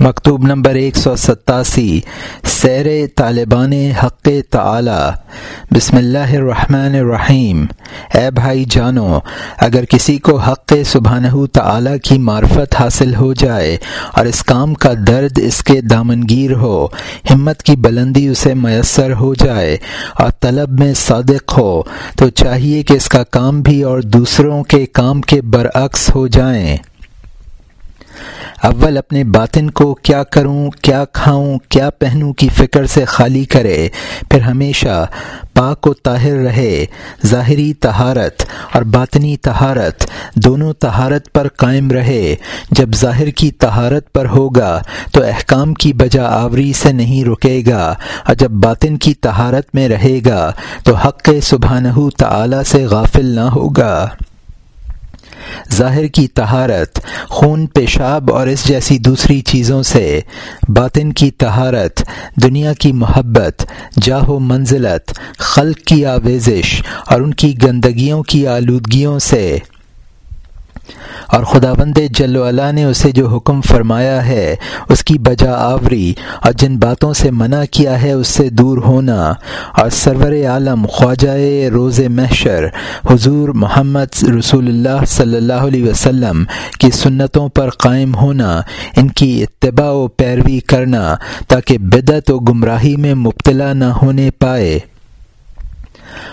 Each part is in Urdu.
مکتوب نمبر ایک سو ستاسی۔ سیر طالبان حق تعلیٰ بسم اللہ الرحمن الرحیم۔ اے بھائی جانو، اگر کسی کو حق سبحانہ تعالیٰ کی معرفت حاصل ہو جائے اور اس کام کا درد اس کے دامنگیر ہو، ہمت کی بلندی اسے میسر ہو جائے اور طلب میں صادق ہو، تو چاہیے کہ اس کا کام بھی اور دوسروں کے کام کے برعکس ہو جائیں۔ اول اپنے باطن کو کیا کروں، کیا کھاؤں، کیا پہنوں کی فکر سے خالی کرے، پھر ہمیشہ پاک و طاہر رہے، ظاہری تہارت اور باطنی تہارت دونوں تہارت پر قائم رہے۔ جب ظاہر کی تہارت پر ہوگا تو احکام کی بجا آوری سے نہیں رکے گا، اور جب باطن کی تہارت میں رہے گا تو حق سبحانہ تعالی سے غافل نہ ہوگا۔ ظاہر کی تہارت خون پیشاب اور اس جیسی دوسری چیزوں سے، باطن کی تہارت دنیا کی محبت، جاہ و منزلت، خلق کی آویزش اور ان کی گندگیوں کی آلودگیوں سے۔ اور خدا بند جل نے اسے جو حکم فرمایا ہے، اس کی بجا آوری اور جن باتوں سے منع کیا ہے، اس سے دور ہونا۔ اور سرور عالم خواجہ روز محشر، حضور محمد رسول اللہ صلی اللہ علیہ وسلم کی سنتوں پر قائم ہونا، ان کی اتباع و پیروی کرنا تاکہ بدت و گمراہی میں مبتلا نہ ہونے پائے۔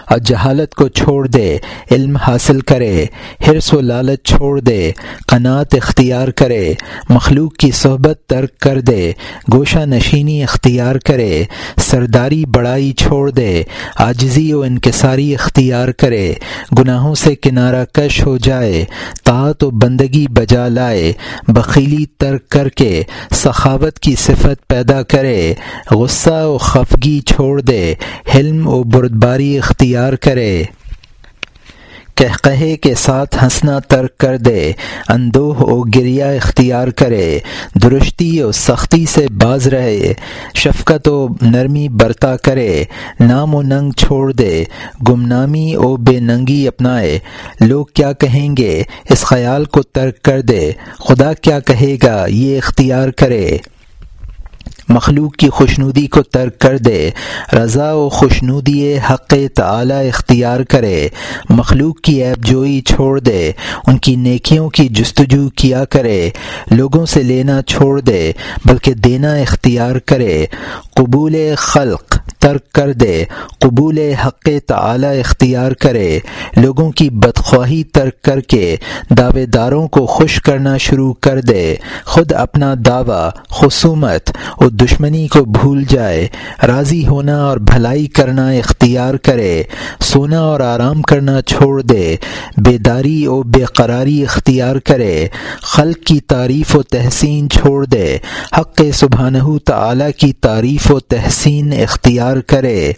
اور جہالت کو چھوڑ دے، علم حاصل کرے، حرص و لالچ چھوڑ دے، قناعت اختیار کرے، مخلوق کی صحبت ترک کر دے، گوشہ نشینی اختیار کرے، سرداری بڑائی چھوڑ دے آجزی و انکساری اختیار کرے، گناہوں سے کنارہ کش ہو جائے، طاعت و بندگی بجا لائے، بخیلی ترک کر کے، سخاوت کی صفت پیدا کرے، غصہ و خفگی چھوڑ دے، حلم و بردباری اختیار کرے۔ کہے کے ساتھ ہنسنا ترک کر دے، اندوہ و گریا اختیار کرے۔ درستی و سختی سے باز رہے، شفقت و نرمی برتا کرے۔ نام و ننگ چھوڑ دے، گمنامی و بے ننگی اپنائے۔ لوگ کیا کہیں گے؟ اس خیال کو ترک کر دے۔ خدا کیا کہے گا؟ یہ اختیار کرے۔ مخلوق کی خوشنودی کو ترک کر دے، رضا و خوشنودی حق تعلی اختیار کرے، مخلوق کی ایب جوئی چھوڑ دے، ان کی نیکیوں کی جستجو کیا کرے، لوگوں سے لینا چھوڑ دے، بلکہ دینا اختیار کرے، قبول خلق ترک کر دے، قبول حق تعلی اختیار کرے، لوگوں کی بدخواہی ترک کر کے دعوے داروں کو خوش کرنا شروع کر دے، خود اپنا دعویٰ، خصومت اور دشمنی کو بھول جائے، راضی ہونا اور بھلائی کرنا اختیار کرے، سونا اور آرام کرنا چھوڑ دے، بیداری و بے قراری اختیار کرے، خلق کی تعریف و تحسین چھوڑ دے، حق سبحانہ تعالی کی تعریف و تحسین اختیار کرے۔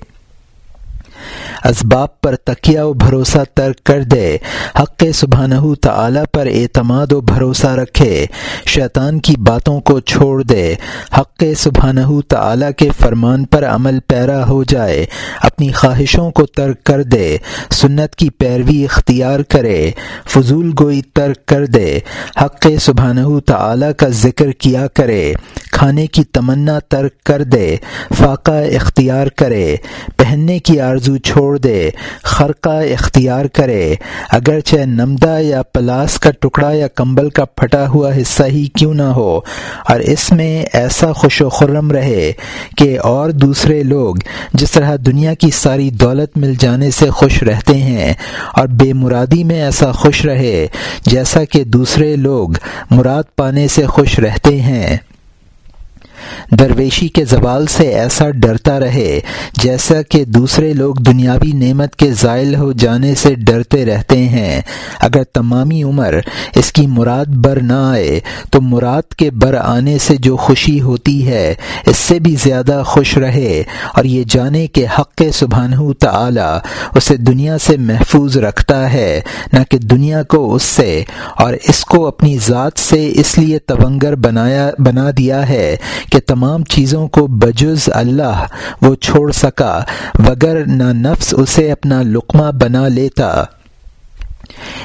اسباب پر تکیہ و بھروسہ ترک کر دے۔ حق سبحانہ تعالی پر اعتماد و بھروسہ رکھے۔ شیطان کی باتوں کو چھوڑ دے۔ حق سبحانہ تعالی کے فرمان پر عمل پیرا ہو جائے۔ اپنی خواہشوں کو ترک کر دے۔ سنت کی پیروی اختیار کرے۔ فضول گوئی ترک کر دے۔ حق سبحانہ تعالی کا ذکر کیا کرے۔ کھانے کی تمنا ترک کر دے، فاقہ اختیار کرے، پہننے کی آرزو چھوڑ دے، خرقہ اختیار کرے۔ اگرچہ نمدہ یا پلاس کا ٹکڑا یا کمبل کا پھٹا ہوا حصہ ہی کیوں نہ ہو، اور اس میں ایسا خوش و خرم رہے کہ اور دوسرے لوگ جس طرح دنیا کی ساری دولت مل جانے سے خوش رہتے ہیں، اور بے مرادی میں ایسا خوش رہے جیسا کہ دوسرے لوگ مراد پانے سے خوش رہتے ہیں۔ درویشی کے زوال سے ایسا ڈرتا رہے جیسا کہ دوسرے لوگ دنیاوی نعمت کے زائل ہو جانے سے ڈرتے رہتے ہیں۔ اگر تمامی عمر اس کی مراد بر نہ آئے، تو مراد کے بر آنے سے جو خوشی ہوتی ہے، اس سے بھی زیادہ خوش رہے اور یہ جانے کہ حق سبحانہ تعالی اسے دنیا سے محفوظ رکھتا ہے، نہ کہ دنیا کو اس سے اور اس کو اپنی ذات سے اس لیے تونگر بنایا، بنا دیا ہے کہ تمام چیزوں کو بجز اللہ وہ چھوڑ سکا وگر نہ نفس اسے اپنا لقمہ بنا لیتا۔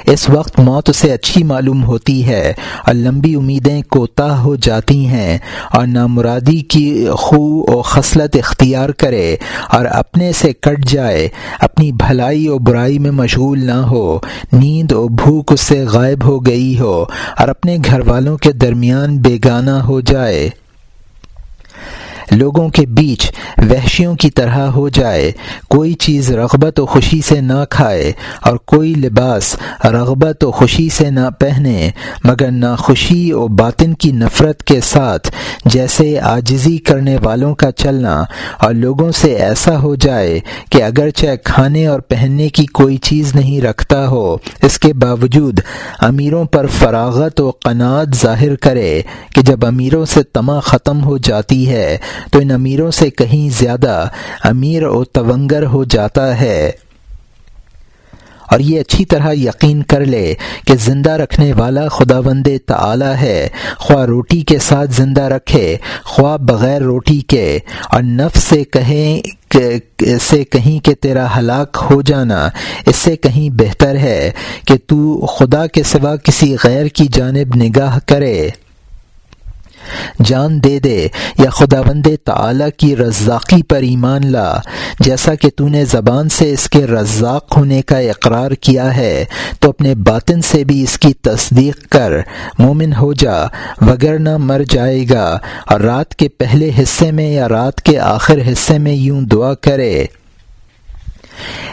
اس وقت موت اسے اچھی معلوم ہوتی ہے، اور لمبی امیدیں کوتاہ ہو جاتی ہیں، اور نامرادی کی خو و خصلت اختیار کرے، اور اپنے سے کٹ جائے۔ اپنی بھلائی و برائی میں مشغول نہ ہو، نیند و بھوک اس سے غائب ہو گئی ہو، اور اپنے گھر والوں کے درمیان بیگانہ ہو جائے۔ لوگوں کے بیچ وحشیوں کی طرح ہو جائے۔ کوئی چیز رغبت و خوشی سے نہ کھائے اور کوئی لباس رغبت و خوشی سے نہ پہنے، مگر نہ خوشی و باطن کی نفرت کے ساتھ جیسے آجزی کرنے والوں کا چلنا۔ اور لوگوں سے ایسا ہو جائے کہ اگرچہ کھانے اور پہننے کی کوئی چیز نہیں رکھتا ہو، اس کے باوجود امیروں پر فراغت و قناعت ظاہر کرے کہ جب امیروں سے تما ختم ہو جاتی ہے تو ان امیروں سے کہیں زیادہ امیر و تونگر ہو جاتا ہے۔ اور یہ اچھی طرح یقین کر لے کہ زندہ رکھنے والا خدا وند تعلیٰ ہے، خواہ روٹی کے ساتھ زندہ رکھے، خواہ بغیر روٹی کے۔ اور نفس سے کہیں سے کہیں کہ تیرا ہلاک ہو جانا، اس سے کہیں بہتر ہے کہ تو خدا کے سوا کسی غیر کی جانب نگاہ کرے۔ جان دے دے یا خدا بند کی رزاقی پر ایمان لا۔ جیسا کہ تو نے زبان سے اس کے رزاق ہونے کا اقرار کیا ہے، تو اپنے باطن سے بھی اس کی تصدیق کر۔ مومن ہو جا وگرنہ مر جائے گا۔ اور رات کے پہلے حصے میں یا رات کے آخر حصے میں یوں دعا کرے۔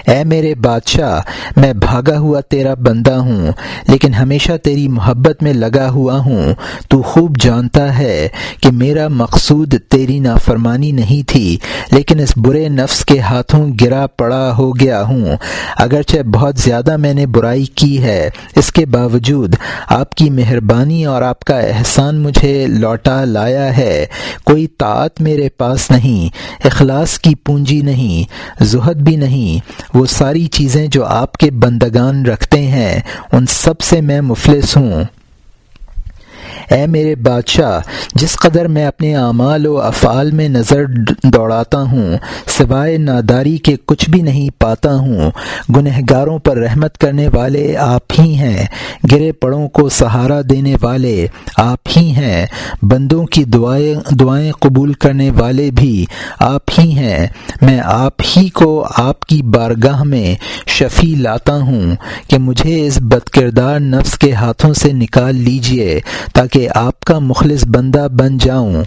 اے میرے بادشاہ، میں بھاگا ہوا تیرا بندہ ہوں، لیکن ہمیشہ تیری محبت میں لگا ہوا ہوں۔ تو خوب جانتا ہے کہ میرا مقصود تیری نافرمانی نہیں تھی، لیکن اس برے نفس کے ہاتھوں گرا پڑا ہو گیا ہوں۔ اگرچہ بہت زیادہ میں نے برائی کی ہے، اس کے باوجود آپ کی مہربانی اور آپ کا احسان مجھے لوٹا لایا ہے۔ کوئی طاعت میرے پاس نہیں، اخلاص کی پونجی نہیں، زہد بھی نہیں۔ وہ ساری چیزیں جو آپ کے بندگان رکھتے ہیں، ان سب سے میں مفلس ہوں۔ اے میرے بادشاہ، جس قدر میں اپنے اعمال و افعال میں نظر دوڑاتا ہوں، سوائے ناداری کے کچھ بھی نہیں پاتا ہوں، گنہگاروں پر رحمت کرنے والے آپ ہی ہیں، گرے پڑوں کو سہارا دینے والے آپ ہی ہیں، بندوں کی دعائیں دعائیں قبول کرنے والے بھی آپ ہی ہیں۔ میں آپ ہی کو آپ کی بارگاہ میں شفیع لاتا ہوں کہ مجھے اس بد کردار نفس کے ہاتھوں سے نکال لیجیے تاکہ آپ کا مخلص بندہ بن جاؤں۔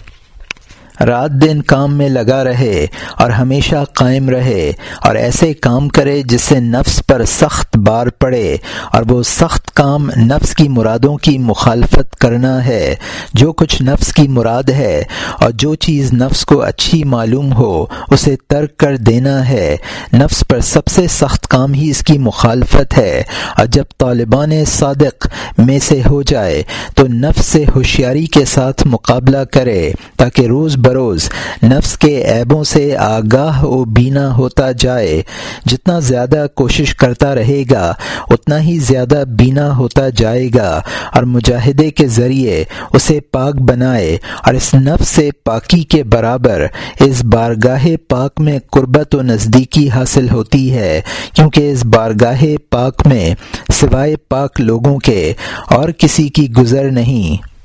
رات دن کام میں لگا رہے اور ہمیشہ قائم رہے اور ایسے کام کرے جس سے نفس پر سخت بار پڑے اور وہ سخت کام نفس کی مرادوں کی مخالفت کرنا ہے۔ جو کچھ نفس کی مراد ہے اور جو چیز نفس کو اچھی معلوم ہو، اسے ترک کر دینا ہے۔ نفس پر سب سے سخت کام ہی اس کی مخالفت ہے۔ اور جب طالبان صادق میں سے ہو جائے تو نفس سے ہوشیاری کے ساتھ مقابلہ کرے تاکہ روز بروز، نفس کے عیبوں سے آگاہ و بینا ہوتا جائے۔ جتنا زیادہ کوشش کرتا رہے گا، اتنا ہی زیادہ بینا ہوتا جائے گا۔ اور مجاہدے کے ذریعے اسے پاک بنائے۔ اور اس نفس سے پاکی کے برابر اس بارگاہ پاک میں قربت و نزدیکی حاصل ہوتی ہے۔ کیونکہ اس بارگاہ پاک میں سوائے پاک لوگوں کے اور کسی کی گزر نہیں۔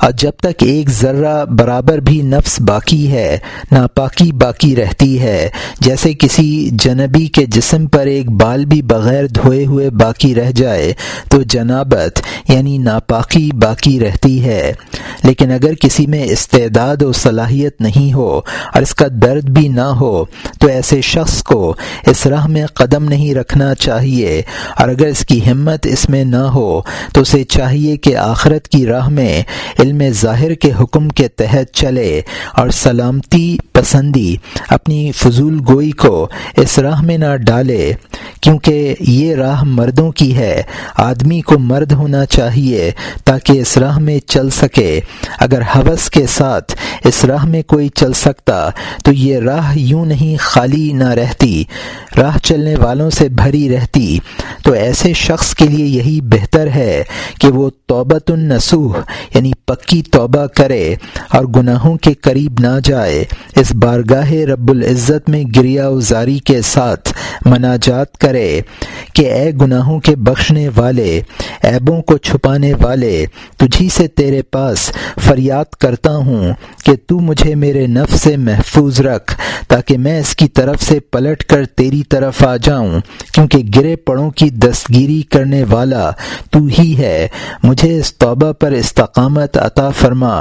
اور جب تک ایک ذرہ برابر بھی نفس باقی ہے، ناپاکی باقی رہتی ہے۔ جیسے کسی جنبی کے جسم پر ایک بال بھی بغیر دھوئے ہوئے باقی رہ جائے، تو جنابت یعنی ناپاکی باقی رہتی ہے۔ لیکن اگر کسی میں استعداد و صلاحیت نہیں ہو اور اس کا درد بھی نہ ہو، تو ایسے شخص کو اس راہ میں قدم نہیں رکھنا چاہیے۔ اور اگر اس کی ہمت اس میں نہ ہو، تو اسے چاہیے کہ آخرت کی راہ میں علم ظاہر کے حکم کے تحت چلے اور سلامتی پسندی اپنی فضول گوئی کو اس راہ میں نہ ڈالے، کیونکہ یہ راہ مردوں کی ہے۔ آدمی کو مرد ہونا چاہیے تاکہ اس راہ میں چل سکے۔ اگر حوث کے ساتھ اس راہ میں کوئی چل سکتا تو یہ راہ یوں نہیں خالی نہ رہتی، راہ چلنے والوں سے بھری رہتی۔ تو ایسے شخص کے لیے یہی بہتر ہے کہ وہ توبت النسوح یعنی پکی توبہ کرے اور گناہوں کے قریب نہ جائے۔ اس بارگاہ رب العزت میں گریا ازاری کے ساتھ مناجات کرے کہ اے گناہوں کے بخشنے والے ایبوں کو چھپانے والے، تجھی سے تیرے پاس فریاد کرتا ہوں کہ تو مجھے میرے نفس سے محفوظ رکھ تاکہ میں اس کی طرف سے پلٹ کر تیری طرف آ جاؤں، کیونکہ گرے پڑوں کی دستگیری کرنے والا تو ہی ہے۔ مجھے اس توبہ پر استقامت عطا فرما،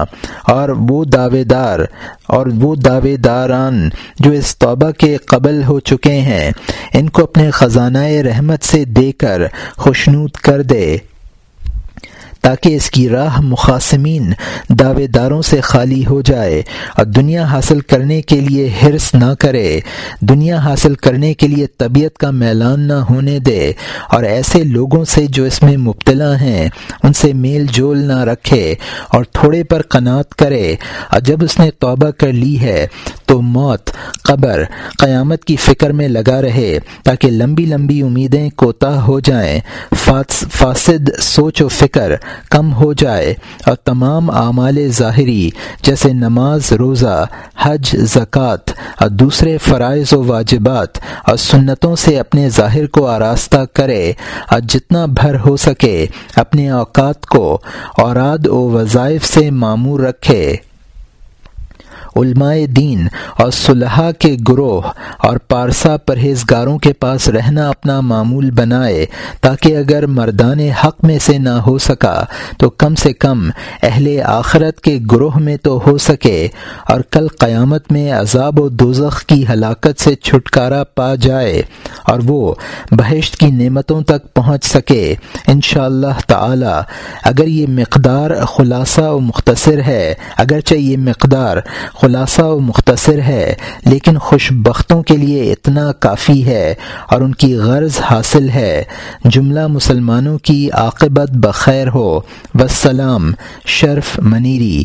اور وہ دعوے دار اور وہ دعوے داران جو اس توبہ کے قبل ہو چکے ہیں، ان کو اپنے خزانہ رحمت سے دے کر خوشنود کر دے۔ تاکہ اس کی راہ مخاسمین دعوے داروں سے خالی ہو جائے اور دنیا حاصل کرنے کے لیے حرص نہ کرے۔ دنیا حاصل کرنے کے لیے طبیعت کا میلان نہ ہونے دے اور ایسے لوگوں سے جو اس میں مبتلا ہیں، ان سے میل جول نہ رکھے اور تھوڑے پر قناعت کرے۔ اور جب اس نے توبہ کر لی ہے تو موت، قبر، قیامت کی فکر میں لگا رہے تاکہ لمبی لمبی امیدیں کوتاہ ہو جائیں۔ فاسد سوچ و فکر کم ہو جائے اور تمام اعمال ظاہری جیسے نماز، روزہ، حج، زکوٰۃ اور دوسرے فرائض و واجبات اور سنتوں سے اپنے ظاہر کو آراستہ کرے اور جتنا بھر ہو سکے اپنے اوقات کو اوراد و وظائف سے معمور رکھے۔ علماء دین اور صلحاء کے گروہ اور پارسا پرہیزگاروں کے پاس رہنا اپنا معمول بنائے تاکہ اگر مردان حق میں سے نہ ہو سکا تو کم سے کم اہل آخرت کے گروہ میں تو ہو سکے اور کل قیامت میں عذاب و دوزخ کی ہلاکت سے چھٹکارا پا جائے اور وہ بہشت کی نعمتوں تک پہنچ سکے۔ ان شاء اللہ تعالی، اگر یہ مقدار خلاصہ و مختصر ہے، اگرچہ یہ مقدار خلاصہ و مختصر ہے، لیکن خوش بختوں کے لیے اتنا کافی ہے اور ان کی غرض حاصل ہے۔ جملہ مسلمانوں کی عاقبت بخیر ہو۔ وسلام شرف منیری۔